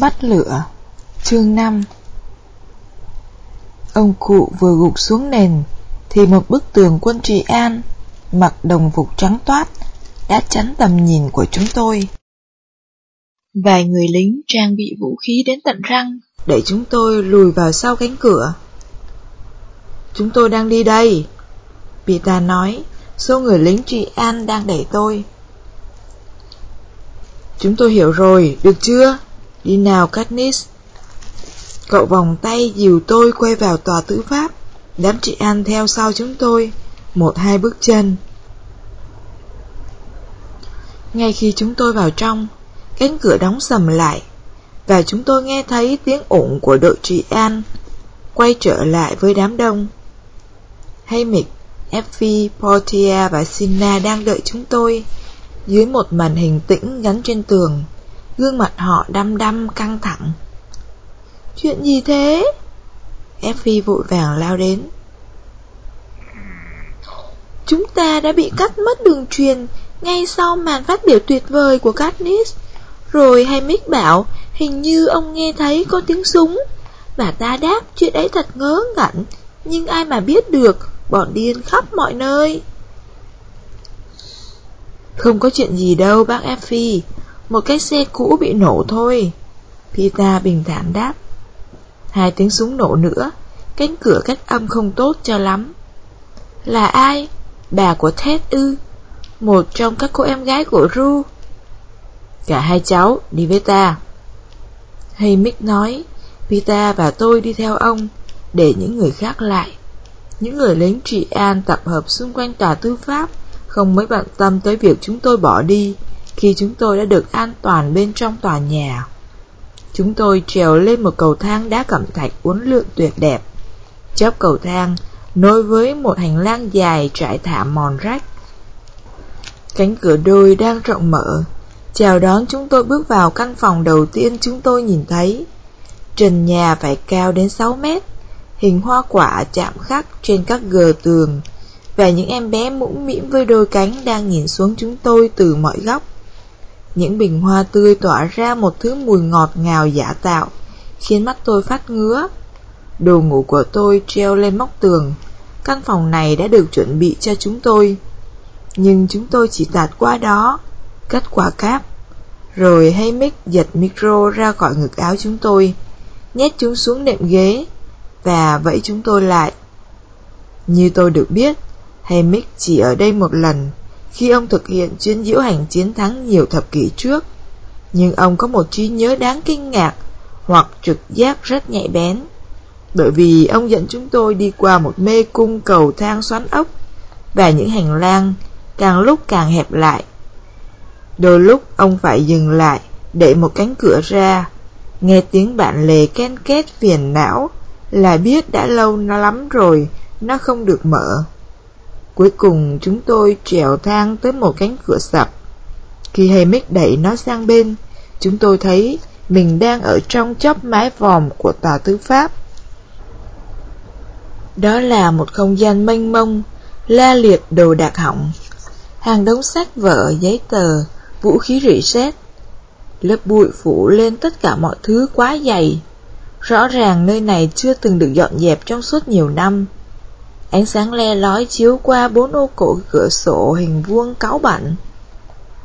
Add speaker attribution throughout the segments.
Speaker 1: Bắt lửa. Chương 5 Ông cụ vừa gục xuống nền Thì một bức tường quân trị an Mặc đồng phục trắng toát Đã chắn tầm nhìn của chúng tôi. Vài người lính trang bị vũ khí đến tận răng Để chúng tôi lùi vào sau cánh cửa. Chúng tôi đang đi đây Pita nói Số người lính trị an đang đẩy tôi. Chúng tôi hiểu rồi, được chưa? Đi nào Katniss. Cậu vòng tay dìu tôi quay vào tòa tử pháp. Đám chị An theo sau chúng tôi. Một hai bước chân. Ngay khi chúng tôi vào trong Cánh cửa đóng sầm lại Và chúng tôi nghe thấy tiếng ủng của đội trị An Quay trở lại với đám đông. Haymick, Effie, Portia và Sina đang đợi chúng tôi Dưới một màn hình tĩnh gắn trên tường. Gương mặt họ đăm đăm, căng thẳng. Chuyện gì thế? Effie vội vàng lao đến. Chúng ta đã bị cắt mất đường truyền Ngay sau màn phát biểu tuyệt vời của Katniss. Rồi hay Mick bảo, Hình như ông nghe thấy có tiếng súng. Và ta đáp, chuyện ấy thật ngớ ngẩn, Nhưng ai mà biết được, Bọn điên khắp mọi nơi. Không có chuyện gì đâu, bác Effie một cái xe cũ bị nổ thôi. Pita bình thản đáp. Hai tiếng súng nổ nữa. Cánh cửa cách âm không tốt cho lắm. Là ai? Bà của Ted ư. Một trong các cô em gái của Ru. Cả hai cháu đi với ta. Hay Mick nói, Pita và tôi đi theo ông, Để những người khác lại. Những người lính trị an tập hợp xung quanh tòa tư pháp, Không mấy bận tâm tới việc chúng tôi bỏ đi khi chúng tôi đã được an toàn bên trong tòa nhà. Chúng tôi trèo lên một cầu thang đá cẩm thạch uốn lượn tuyệt đẹp. Chóp cầu thang nối với một hành lang dài trải thảm mòn rách. Cánh cửa đôi đang rộng mở, chào đón chúng tôi bước vào căn phòng đầu tiên chúng tôi nhìn thấy. Trần nhà phải cao đến 6 mét, hình hoa quả chạm khắc trên các gờ tường, và những em bé mũm mĩm với đôi cánh đang nhìn xuống chúng tôi từ mọi góc. Những bình hoa tươi tỏa ra một thứ mùi ngọt ngào giả tạo, khiến mắt tôi phát ngứa. Đồ ngủ của tôi treo lên móc tường, căn phòng này đã được chuẩn bị cho chúng tôi. Nhưng chúng tôi chỉ tạt qua đó, cắt quả cáp. Rồi hay mic giật micro ra khỏi ngực áo chúng tôi, nhét chúng xuống nệm ghế, và vẫy chúng tôi lại. Như tôi được biết, hay mic chỉ ở đây một lần, khi ông thực hiện chuyến diễu hành chiến thắng nhiều thập kỷ trước. Nhưng ông có một trí nhớ đáng kinh ngạc hoặc trực giác rất nhạy bén. Bởi vì ông dẫn chúng tôi đi qua một mê cung cầu thang xoắn ốc và những hành lang càng lúc càng hẹp lại. Đôi lúc ông phải dừng lại để một cánh cửa ra, nghe tiếng bạn lề ken két phiền não là biết đã lâu nó lắm rồi nó không được mở. Cuối cùng chúng tôi trèo thang tới một cánh cửa sập. Khi Hamick đẩy nó sang bên, chúng tôi thấy mình đang ở trong chóp mái vòm của tòa tư pháp. Đó là một không gian mênh mông, la liệt đồ đạc hỏng. Hàng đống sách vở, giấy tờ, vũ khí rỉ sét. Lớp bụi phủ lên tất cả mọi thứ quá dày. Rõ ràng nơi này chưa từng được dọn dẹp trong suốt nhiều năm. Ánh sáng le lói chiếu qua bốn ô cổ cửa sổ hình vuông cáu bẩn,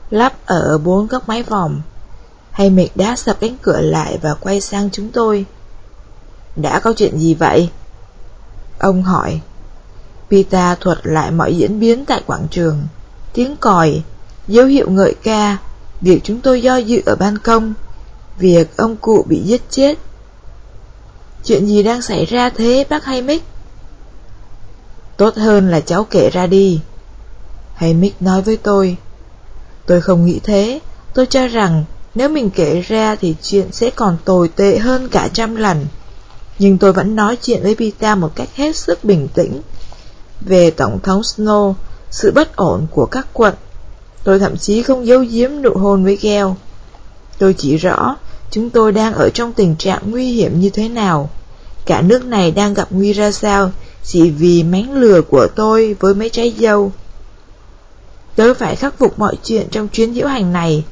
Speaker 1: Lắp ở bốn góc mái vòng Hay mệt đá sập cánh cửa lại và quay sang chúng tôi. Đã có chuyện gì vậy? Ông hỏi. Pita thuật lại mọi diễn biến tại quảng trường. Tiếng còi Dấu hiệu ngợi ca Việc chúng tôi do dự ở ban công Việc ông cụ bị giết chết. Chuyện gì đang xảy ra thế bác hay Mick? Tốt hơn là cháu kể ra đi. Hay Mick nói với tôi Tôi không nghĩ thế. Tôi cho rằng nếu mình kể ra thì chuyện sẽ còn tồi tệ hơn cả trăm lần. Nhưng tôi vẫn nói chuyện với Pita một cách hết sức bình tĩnh Về Tổng thống Snow, Sự bất ổn của các quận. Tôi thậm chí không giấu giếm nụ hôn với Gale Tôi chỉ rõ Chúng tôi đang ở trong tình trạng nguy hiểm như thế nào. Cả nước này đang gặp nguy ra sao? Chỉ vì mánh lừa của tôi với mấy trái dâu. Tớ phải khắc phục mọi chuyện trong chuyến diễu hành này,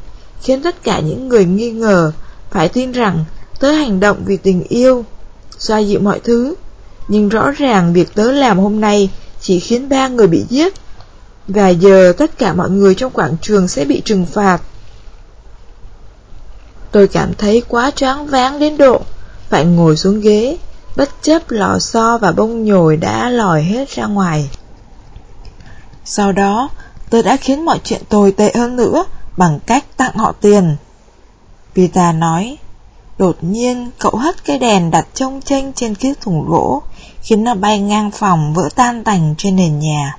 Speaker 1: khiến tất cả những người nghi ngờ phải tin rằng tớ hành động vì tình yêu, xoa dịu mọi thứ. Nhưng rõ ràng việc tớ làm hôm nay chỉ khiến ba người bị giết. Và giờ tất cả mọi người trong quảng trường sẽ bị trừng phạt. Tôi cảm thấy quá choáng váng đến độ phải ngồi xuống ghế, bất chấp lò xo và bông nhồi đã lòi hết ra ngoài. Sau đó, tôi đã khiến mọi chuyện tồi tệ hơn nữa bằng cách tặng họ tiền. Pita nói, đột nhiên cậu hất cái đèn đặt trông chênh trên chiếc thùng gỗ, khiến nó bay ngang phòng vỡ tan tành trên nền nhà.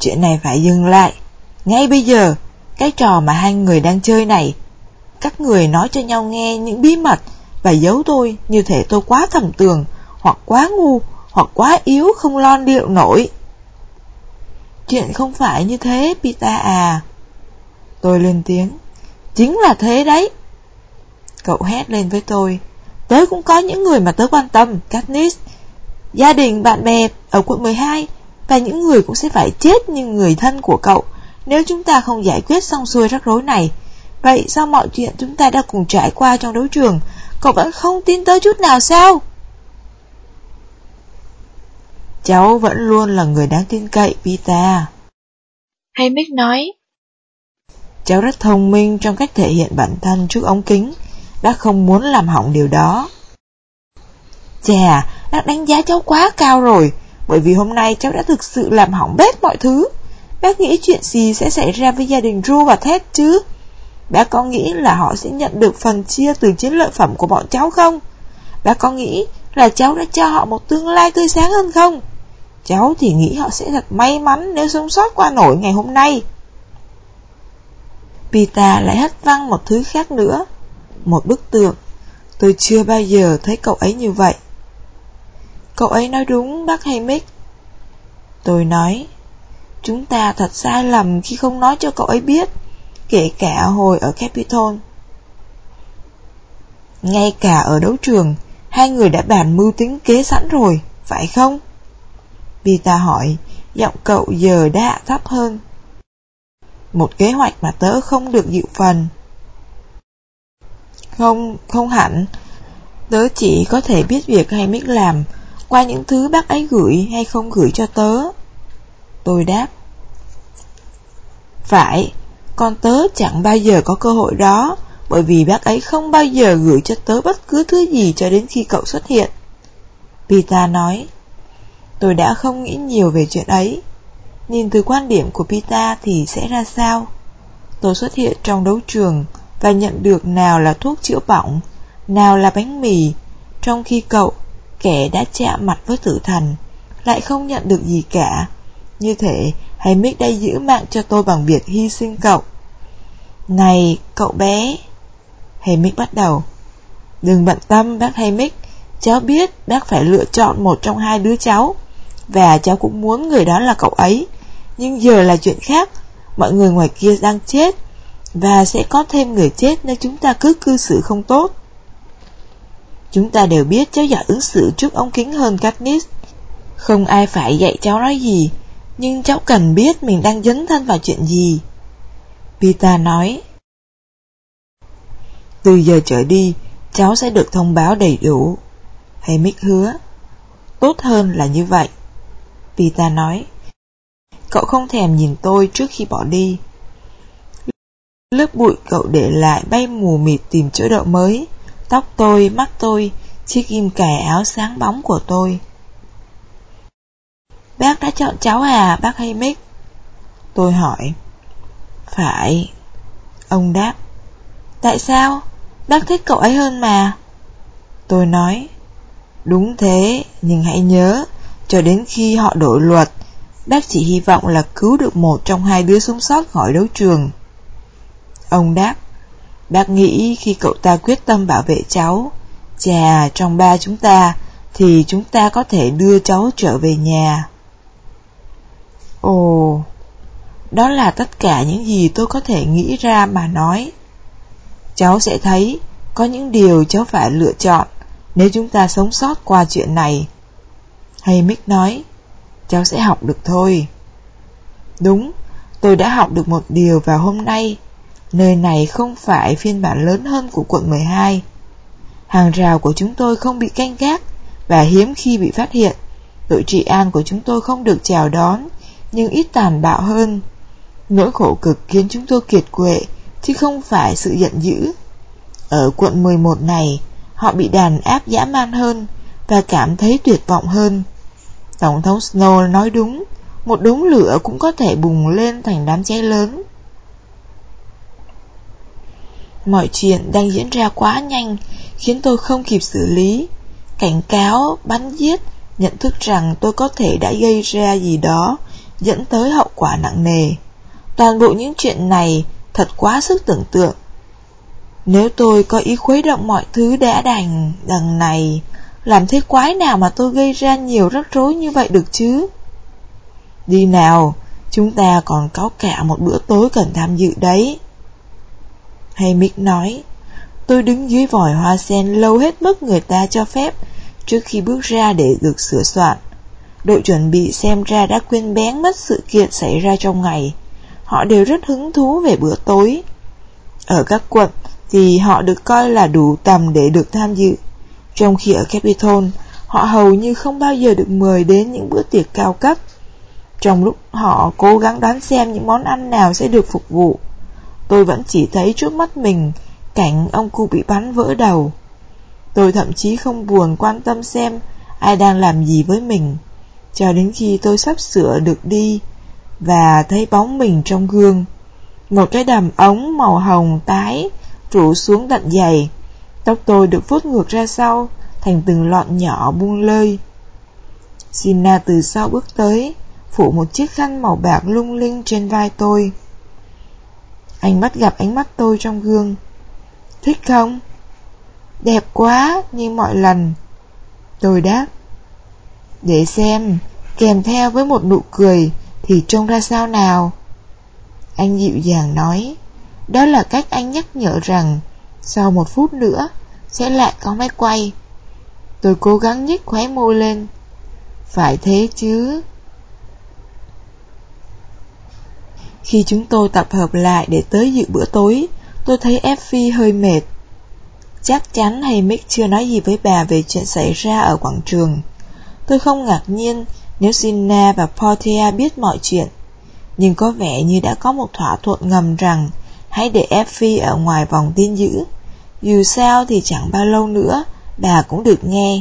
Speaker 1: Chuyện này phải dừng lại, ngay bây giờ, cái trò mà hai người đang chơi này, các người nói cho nhau nghe những bí mật và giấu tôi như thể tôi quá thầm tường, hoặc quá ngu, hoặc quá yếu không lon điệu nổi. Chuyện không phải như thế, Pita à. Tôi lên tiếng. Chính là thế đấy. Cậu hét lên với tôi. Tớ cũng có những người mà tớ quan tâm, Katniss. Gia đình, bạn bè ở quận 12 và những người cũng sẽ phải chết như người thân của cậu nếu chúng ta không giải quyết xong xuôi rắc rối này. Vậy sao mọi chuyện chúng ta đã cùng trải qua trong đấu trường, cậu vẫn không tin tớ chút nào sao? Cháu vẫn luôn là người đáng tin cậy, Pita.
Speaker 2: Hay Mick nói,
Speaker 1: Cháu rất thông minh trong cách thể hiện bản thân trước ống kính, đã không muốn làm hỏng điều đó. Chà, đã đánh giá cháu quá cao rồi, bởi vì hôm nay cháu đã thực sự làm hỏng bét mọi thứ. Bác nghĩ chuyện gì sẽ xảy ra với gia đình Ru và Ted chứ? Bác có nghĩ là họ sẽ nhận được phần chia từ chiến lợi phẩm của bọn cháu không? Bác có nghĩ là cháu đã cho họ một tương lai tươi sáng hơn không? Cháu thì nghĩ họ sẽ thật may mắn nếu sống sót qua nổi ngày hôm nay. Pita lại hất văng một thứ khác nữa. Một bức tượng. Tôi chưa bao giờ thấy cậu ấy như vậy. Cậu ấy nói đúng bác Haymick. Tôi nói, chúng ta thật sai lầm khi không nói cho cậu ấy biết, kể cả hồi ở Capitol. Ngay cả ở đấu trường, hai người đã bàn mưu tính kế sẵn rồi, phải không? Pita hỏi, giọng cậu giờ đã hạ thấp hơn. Một kế hoạch mà tớ không được dự phần. Không, không hẳn. Tớ chỉ có thể biết việc hay biết làm qua những thứ bác ấy gửi hay không gửi cho tớ. Tôi đáp. Phải, con tớ chẳng bao giờ có cơ hội đó, bởi vì bác ấy không bao giờ gửi cho tớ bất cứ thứ gì cho đến khi cậu xuất hiện. Pita nói. Tôi đã không nghĩ nhiều về chuyện ấy. Nhìn từ quan điểm của Pita thì sẽ ra sao? Tôi xuất hiện trong đấu trường và nhận được nào là thuốc chữa bỏng, nào là bánh mì, trong khi cậu, kẻ đã chạm mặt với tử thần, lại không nhận được gì cả. Như thế, hay Mick đã giữ mạng cho tôi bằng việc hy sinh cậu. Này, cậu bé! Haymick bắt đầu. Đừng bận tâm bác Haymick, cháu biết bác phải lựa chọn một trong hai đứa cháu. Và cháu cũng muốn người đó là cậu ấy Nhưng giờ là chuyện khác Mọi người ngoài kia đang chết Và sẽ có thêm người chết nếu chúng ta cứ cư xử không tốt Chúng ta đều biết cháu giỏi ứng xử trước ống kính hơn Katniss Không ai phải dạy cháu nói gì nhưng cháu cần biết mình đang dấn thân vào chuyện gì Pita nói Từ giờ trở đi Cháu sẽ được thông báo đầy đủ Hay Mick hứa Tốt hơn là như vậy Pita nói. Cậu không thèm nhìn tôi trước khi bỏ đi. Lớp bụi cậu để lại bay mù mịt tìm chỗ đậu mới. Tóc tôi, mắt tôi, chiếc kim cài áo sáng bóng của tôi. Bác đã chọn cháu à, bác hay Mick? Tôi hỏi. Phải. Ông đáp. Tại sao? Bác thích cậu ấy hơn mà. Tôi nói. Đúng thế, nhưng hãy nhớ, cho đến khi họ đổi luật, bác chỉ hy vọng là cứu được một trong hai đứa sống sót khỏi đấu trường. Ông đáp, bác nghĩ khi cậu ta quyết tâm bảo vệ cháu, chà, trong ba chúng ta, thì chúng ta có thể đưa cháu trở về nhà. Ồ, đó là tất cả những gì tôi có thể nghĩ ra mà nói. Cháu sẽ thấy có những điều cháu phải lựa chọn nếu chúng ta sống sót qua chuyện này. Hay Mick nói, cháu sẽ học được thôi. Đúng, tôi đã học được một điều vào hôm nay, Nơi này không phải phiên bản lớn hơn của quận 12. Hàng rào của chúng tôi không bị canh gác và hiếm khi bị phát hiện. Đội trị an của chúng tôi không được chào đón, nhưng ít tàn bạo hơn. Nỗi khổ cực khiến chúng tôi kiệt quệ, chứ không phải sự giận dữ. Ở quận 11 này, họ bị đàn áp dã man hơn và cảm thấy tuyệt vọng hơn. Tổng thống Snow nói đúng, một đống lửa cũng có thể bùng lên thành đám cháy lớn. Mọi chuyện đang diễn ra quá nhanh, khiến tôi không kịp xử lý. Cảnh cáo, bắn giết, nhận thức rằng tôi có thể đã gây ra gì đó, dẫn tới hậu quả nặng nề. Toàn bộ những chuyện này thật quá sức tưởng tượng. Nếu tôi có ý khuấy động mọi thứ đã đành đằng này, làm thế quái nào mà tôi gây ra nhiều rắc rối như vậy được chứ? Đi nào, chúng ta còn có cả một bữa tối cần tham dự đấy. Hay Mick nói, tôi đứng dưới vòi hoa sen lâu hết mức người ta cho phép trước khi bước ra để được sửa soạn. Đội chuẩn bị xem ra đã quên bén mất sự kiện xảy ra trong ngày. Họ đều rất hứng thú về bữa tối. Ở các quận thì họ được coi là đủ tầm để được tham dự. Trong khi ở Capitol, họ hầu như không bao giờ được mời đến những bữa tiệc cao cấp. Trong lúc họ cố gắng đoán xem những món ăn nào sẽ được phục vụ, tôi vẫn chỉ thấy trước mắt mình cảnh ông cụ bị bắn vỡ đầu. Tôi thậm chí không buồn quan tâm xem ai đang làm gì với mình, cho đến khi tôi sắp sửa được đi và thấy bóng mình trong gương. Một cái đầm ống màu hồng tái trụ xuống tận dày. Tóc tôi được vuốt ngược ra sau, thành từng lọn nhỏ buông lơi. Sina từ sau bước tới, phủ một chiếc khăn màu bạc lung linh trên vai tôi. Anh bắt gặp ánh mắt tôi trong gương. Thích không? Đẹp quá, như mọi lần. Tôi đáp. Để xem, kèm theo với một nụ cười thì trông ra sao nào? Anh dịu dàng nói. Đó là cách anh nhắc nhở rằng sau một phút nữa sẽ lại có máy quay. Tôi cố gắng nhếch khóe môi lên. Phải thế chứ. Khi chúng tôi tập hợp lại để tới dự bữa tối, tôi thấy Effie hơi mệt. Chắc chắn hay Mick chưa nói gì với bà về chuyện xảy ra ở quảng trường. Tôi không ngạc nhiên nếu Sina và Portia biết mọi chuyện, nhưng có vẻ như đã có một thỏa thuận ngầm rằng hãy để Effie ở ngoài vòng tin dữ Dù sao thì chẳng bao lâu nữa, bà cũng được nghe.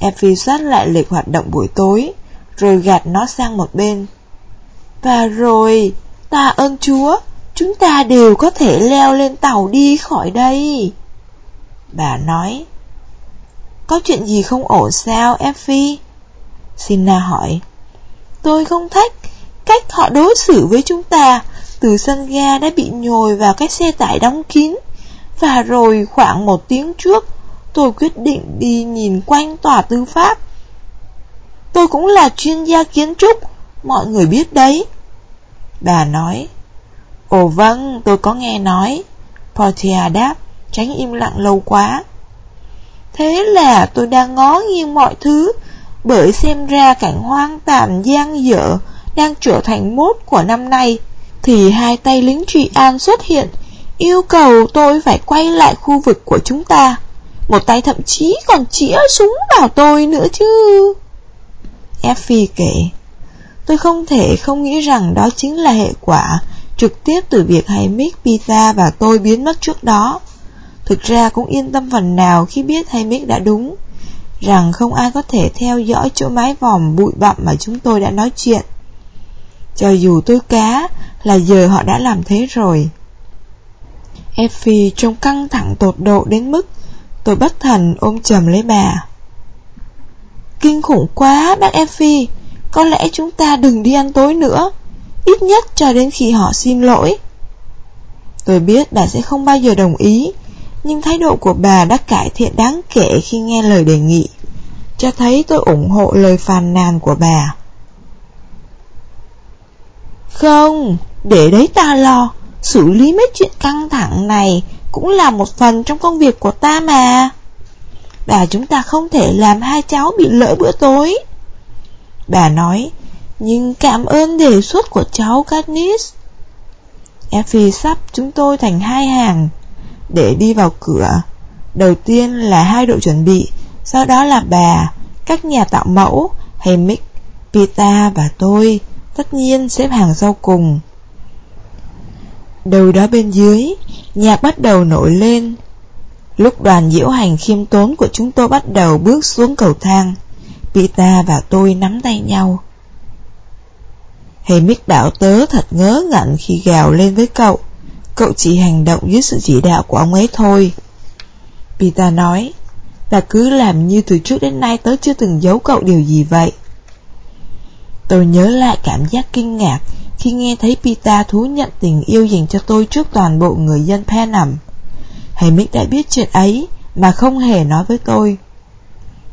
Speaker 1: Effie soát lại lịch hoạt động buổi tối, rồi gạt nó sang một bên. Và rồi, ta ơn Chúa, chúng ta đều có thể leo lên tàu đi khỏi đây. Bà nói, có chuyện gì không ổn sao, Effie? Sina hỏi, tôi không thích cách họ đối xử với chúng ta từ sân ga đã bị nhồi vào cái xe tải đóng kín. Và rồi khoảng một tiếng trước, tôi quyết định đi nhìn quanh tòa tư pháp. Tôi cũng là chuyên gia kiến trúc, mọi người biết đấy. Bà nói, Ồ vâng, tôi có nghe nói. Portia đáp, tránh im lặng lâu quá. Thế là tôi đang ngó nghiêng mọi thứ, bởi xem ra cảnh hoang tàn gian dở đang trở thành mốt của năm nay thì hai tay lính trị an xuất hiện, yêu cầu tôi phải quay lại khu vực của chúng ta. Một tay thậm chí còn chĩa súng vào tôi nữa chứ. Effie kể, tôi không thể không nghĩ rằng đó chính là hệ quả trực tiếp từ việc hay Mick, Pizza và tôi biến mất trước đó. Thực ra cũng yên tâm phần nào khi biết hay Mick đã đúng, rằng không ai có thể theo dõi chỗ mái vòm bụi bặm mà chúng tôi đã nói chuyện. Cho dù tôi cá là giờ họ đã làm thế rồi. Effie trông căng thẳng tột độ đến mức tôi bất thần ôm chầm lấy bà. Kinh khủng quá bác Effie, có lẽ chúng ta đừng đi ăn tối nữa, ít nhất cho đến khi họ xin lỗi. Tôi biết bà sẽ không bao giờ đồng ý, nhưng thái độ của bà đã cải thiện đáng kể khi nghe lời đề nghị, cho thấy tôi ủng hộ lời phàn nàn của bà. Không, để đấy ta lo, xử lý mấy chuyện căng thẳng này cũng là một phần trong công việc của ta mà. Bà chúng ta không thể làm hai cháu bị lỡ bữa tối. Bà nói, nhưng cảm ơn đề xuất của cháu Katniss. Effie sắp chúng tôi thành hai hàng để đi vào cửa. Đầu tiên là hai đội chuẩn bị, sau đó là bà, các nhà tạo mẫu, hay Mick, Pita và tôi, tất nhiên xếp hàng sau cùng. Đầu đó bên dưới, nhạc bắt đầu nổi lên. Lúc đoàn diễu hành khiêm tốn của chúng tôi bắt đầu bước xuống cầu thang, Pita và tôi nắm tay nhau. Hamick bảo tớ thật ngớ ngẩn khi gào lên với cậu. Cậu chỉ hành động dưới sự chỉ đạo của ông ấy thôi. Pita nói, ta cứ làm như từ trước đến nay tớ chưa từng giấu cậu điều gì vậy. Tôi nhớ lại cảm giác kinh ngạc khi nghe thấy Pita thú nhận tình yêu dành cho tôi trước toàn bộ người dân Penham. Hamick đã biết chuyện ấy mà không hề nói với tôi.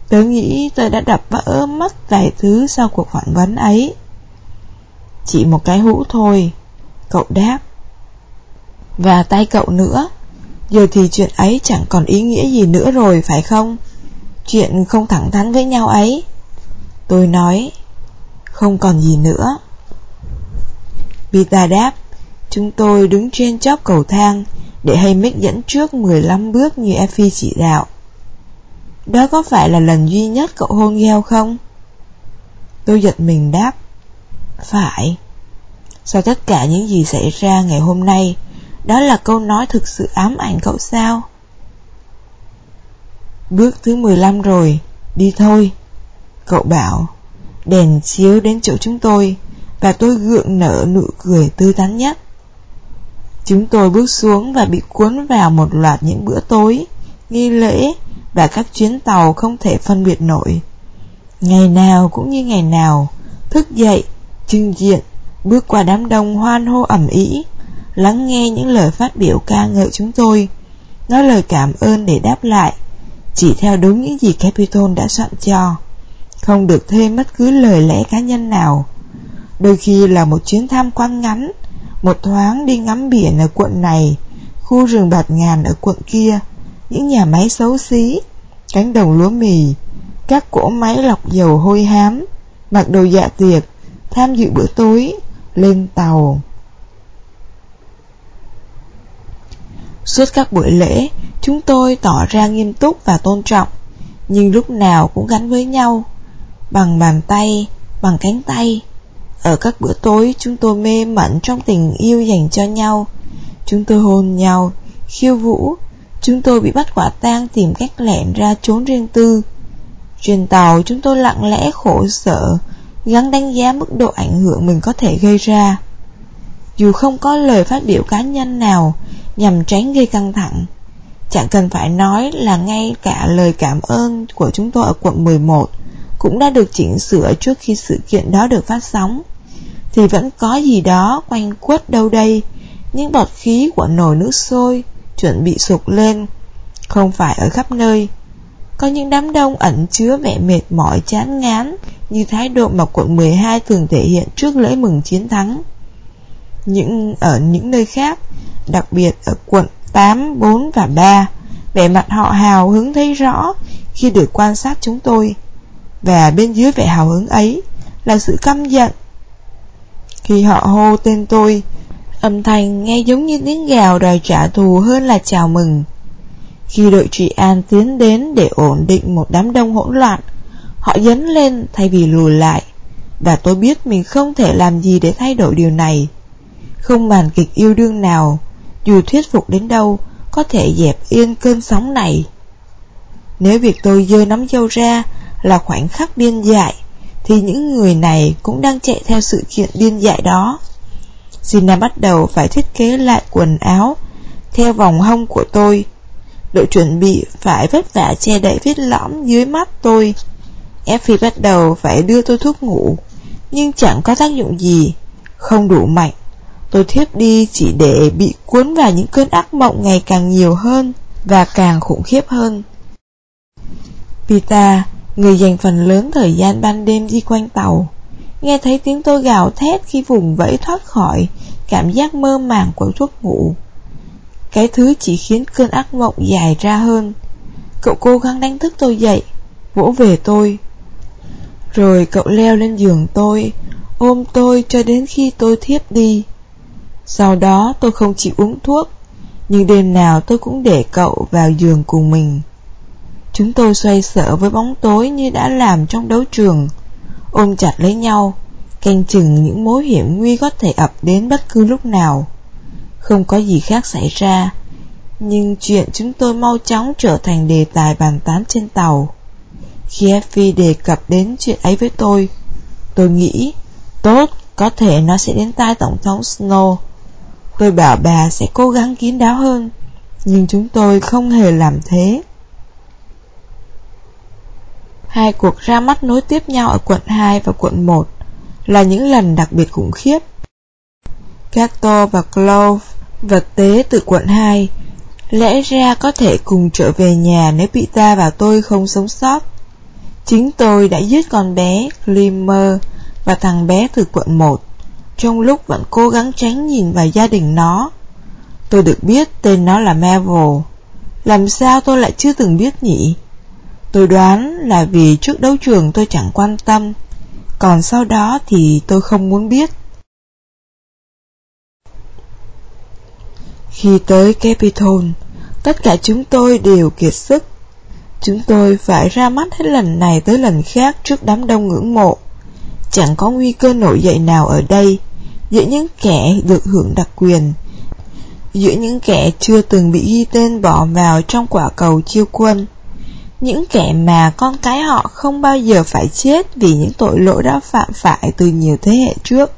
Speaker 1: Tớ nghĩ tôi đã đập vỡ mất vài thứ sau cuộc phỏng vấn ấy. Chỉ một cái hũ thôi Cậu đáp và tay cậu nữa. Giờ thì chuyện ấy chẳng còn ý nghĩa gì nữa rồi, phải không? Chuyện không thẳng thắn với nhau ấy. Tôi nói, Không còn gì nữa. Pita đáp, Chúng tôi đứng trên chóp cầu thang Để Haymick dẫn trước 15 bước như Effie chỉ đạo. Đó có phải là lần duy nhất cậu hôn gheo không? Tôi giật mình đáp, phải. Sau tất cả những gì xảy ra ngày hôm nay đó là câu nói thực sự ám ảnh cậu sao? Bước thứ 15 rồi Đi thôi. Cậu bảo Đèn chiếu đến chỗ chúng tôi Và tôi gượng nở nụ cười tươi tắn nhất. Chúng tôi bước xuống và bị cuốn vào một loạt những bữa tối, nghi lễ và các chuyến tàu không thể phân biệt nổi. Ngày nào cũng như ngày nào, thức dậy trưng diện, bước qua đám đông hoan hô ẩm ý, lắng nghe những lời phát biểu ca ngợi chúng tôi, nói lời cảm ơn để đáp lại, chỉ theo đúng những gì Capitol đã soạn cho, không được thêm bất cứ lời lẽ cá nhân nào. Đôi khi là một chuyến tham quan ngắn, một thoáng đi ngắm biển ở quận này, khu rừng bạt ngàn ở quận kia, những nhà máy xấu xí, cánh đồng lúa mì, các cỗ máy lọc dầu hôi hám, mặc đồ dạ tiệc, tham dự bữa tối, lên tàu. Suốt các buổi lễ, chúng tôi tỏ ra nghiêm túc và tôn trọng, nhưng lúc nào cũng gắn với nhau, bằng bàn tay, bằng cánh tay. Ở các bữa tối, chúng tôi mê mẩn trong tình yêu dành cho nhau. Chúng tôi hôn nhau, khiêu vũ, chúng tôi bị bắt quả tang tìm cách lẻn ra trốn riêng tư. Trên tàu, chúng tôi lặng lẽ khổ sở, gắng đánh giá mức độ ảnh hưởng mình có thể gây ra. Dù không có lời phát biểu cá nhân nào nhằm tránh gây căng thẳng, chẳng cần phải nói là ngay cả lời cảm ơn của chúng tôi ở quận 11 cũng đã được chỉnh sửa trước khi sự kiện đó được phát sóng, thì vẫn có gì đó quanh quất đâu đây, những bọt khí của nồi nước sôi chuẩn bị sụp lên, không phải ở khắp nơi, có những đám đông ẩn chứa vẻ mệt mỏi chán ngán Như thái độ mà quận 12 thường thể hiện trước lễ mừng chiến thắng. Những Ở những nơi khác Đặc biệt ở quận 8, 4 và 3 Vẻ mặt họ hào hứng thấy rõ Khi được quan sát chúng tôi. Và bên dưới vẻ hào hứng ấy Là sự căm giận. Khi họ hô tên tôi Âm thanh nghe giống như tiếng gào đòi trả thù hơn là chào mừng. Khi đội trị an tiến đến để ổn định một đám đông hỗn loạn, họ dấn lên thay vì lùi lại, và tôi biết mình không thể làm gì để thay đổi điều này. Không màn kịch yêu đương nào, dù thuyết phục đến đâu, có thể dẹp yên cơn sóng này. Nếu việc tôi dơ nắm dâu ra là khoảnh khắc điên dại, thì những người này cũng đang chạy theo sự kiện điên dại đó. Sina bắt đầu phải thiết kế lại quần áo theo vòng hông của tôi, Đội chuẩn bị phải vất vả che đậy vết lõm dưới mắt tôi Effie bắt đầu phải đưa tôi thuốc ngủ Nhưng chẳng có tác dụng gì Không đủ mạnh Tôi thiếp đi chỉ để bị cuốn vào những cơn ác mộng ngày càng nhiều hơn Và càng khủng khiếp hơn. Pita, người dành phần lớn thời gian ban đêm đi quanh tàu Nghe thấy tiếng tôi gào thét khi vùng vẫy thoát khỏi Cảm giác mơ màng của thuốc ngủ. Cái thứ chỉ khiến cơn ác mộng dài ra hơn. Cậu cố gắng đánh thức tôi dậy Vỗ về tôi. Rồi cậu leo lên giường tôi Ôm tôi cho đến khi tôi thiếp đi. Sau đó tôi không chịu uống thuốc, nhưng đêm nào tôi cũng để cậu vào giường cùng mình. Chúng tôi xoay sở với bóng tối như đã làm trong đấu trường, ôm chặt lấy nhau, canh chừng những mối hiểm nguy có thể ập đến bất cứ lúc nào. Không có gì khác xảy ra, nhưng chuyện chúng tôi mau chóng trở thành đề tài bàn tán trên tàu. Khi Effie đề cập đến chuyện ấy với tôi, tôi nghĩ, tốt, có thể nó sẽ đến tai Tổng thống Snow. Tôi bảo bà sẽ cố gắng kín đáo hơn, nhưng chúng tôi không hề làm thế. Hai cuộc ra mắt nối tiếp nhau ở quận 2 và quận 1 là những lần đặc biệt khủng khiếp. Cato và Clove vật tế từ quận 2 lẽ ra có thể cùng trở về nhà nếu bị ta và tôi không sống sót. Chính tôi đã giết con bé Glimmer và thằng bé từ quận 1 trong lúc vẫn cố gắng tránh nhìn vào gia đình nó. Tôi được biết tên nó là Marvel. Làm sao tôi lại chưa từng biết nhỉ? Tôi đoán là vì trước đấu trường tôi chẳng quan tâm, còn sau đó thì tôi không muốn biết. Khi tới Capitol, tất cả chúng tôi đều kiệt sức. Chúng tôi phải ra mắt hết lần này tới lần khác trước đám đông ngưỡng mộ. Chẳng có nguy cơ nổi dậy nào ở đây, giữa những kẻ được hưởng đặc quyền, giữa những kẻ chưa từng bị ghi tên bỏ vào trong quả cầu chiêu quân. Những kẻ mà con cái họ không bao giờ phải chết vì những tội lỗi đã phạm phải từ nhiều thế hệ trước.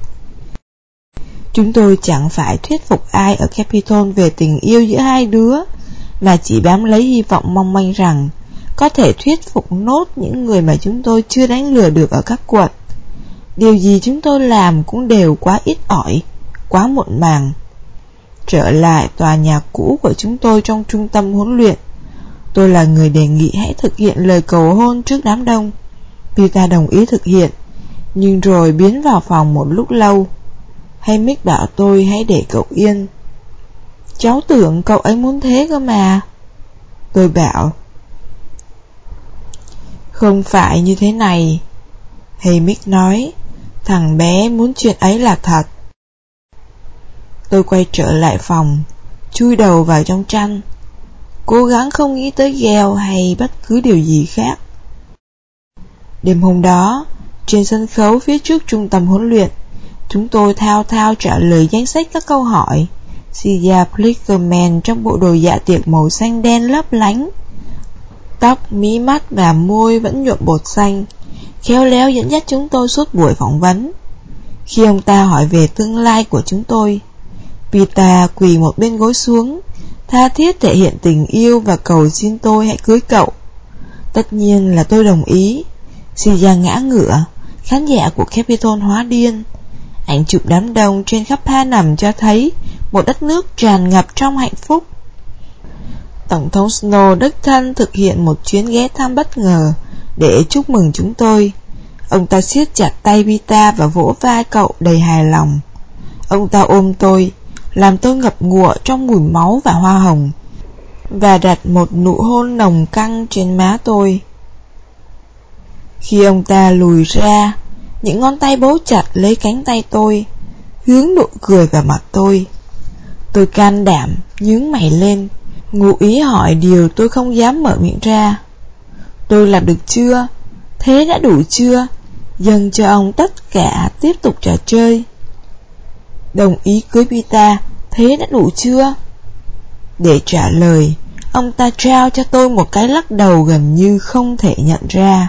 Speaker 1: Chúng tôi chẳng phải thuyết phục ai ở Capitol về tình yêu giữa hai đứa, mà chỉ bám lấy hy vọng mong manh rằng có thể thuyết phục nốt những người mà chúng tôi chưa đánh lừa được ở các quận. Điều gì chúng tôi làm cũng đều quá ít ỏi, quá muộn màng. Trở lại tòa nhà cũ của chúng tôi trong trung tâm huấn luyện, tôi là người đề nghị hãy thực hiện lời cầu hôn trước đám đông. Pita đồng ý thực hiện, nhưng rồi biến vào phòng một lúc lâu. Hay Mick bảo tôi hãy để cậu yên. Cháu tưởng cậu ấy muốn thế cơ mà. Tôi bảo, không phải như thế này. Hay Mick nói, Thằng bé muốn chuyện ấy là thật. Tôi quay trở lại phòng Chui đầu vào trong tranh Cố gắng không nghĩ tới gheo hay bất cứ điều gì khác. Đêm hôm đó Trên sân khấu phía trước trung tâm huấn luyện Chúng tôi thao thao trả lời danh sách các câu hỏi. Sia Plickerman trong bộ đồ dạ tiệc màu xanh đen lấp lánh Tóc, mí mắt và môi vẫn nhuộm bột xanh khéo léo dẫn dắt chúng tôi suốt buổi phỏng vấn. Khi ông ta hỏi về tương lai của chúng tôi, Pita quỳ một bên gối xuống, tha thiết thể hiện tình yêu và cầu xin tôi hãy cưới cậu. Tất nhiên là tôi đồng ý. Sia ngã ngửa, khán giả của Capitol hóa điên. Ảnh chụp đám đông trên khắp Ha nằm cho thấy một đất nước tràn ngập trong hạnh phúc. Tổng thống Snow đích thân thực hiện một chuyến ghé thăm bất ngờ để chúc mừng chúng tôi. Ông ta siết chặt tay Vita và vỗ vai cậu đầy hài lòng. Ông ta ôm tôi, làm tôi ngập ngụa trong mùi máu và hoa hồng, và đặt một nụ hôn nồng căng trên má tôi. Khi ông ta lùi ra, những ngón tay bấu chặt lấy cánh tay tôi, hướng nụ cười vào mặt tôi. Tôi can đảm, nhướng mày lên, ngụ ý hỏi điều tôi không dám mở miệng ra. Tôi làm được chưa? Thế đã đủ chưa? Dần cho ông tất cả tiếp tục trò chơi Đồng ý cưới Pita Thế đã đủ chưa? Để trả lời, Ông ta trao cho tôi một cái lắc đầu gần như không thể nhận ra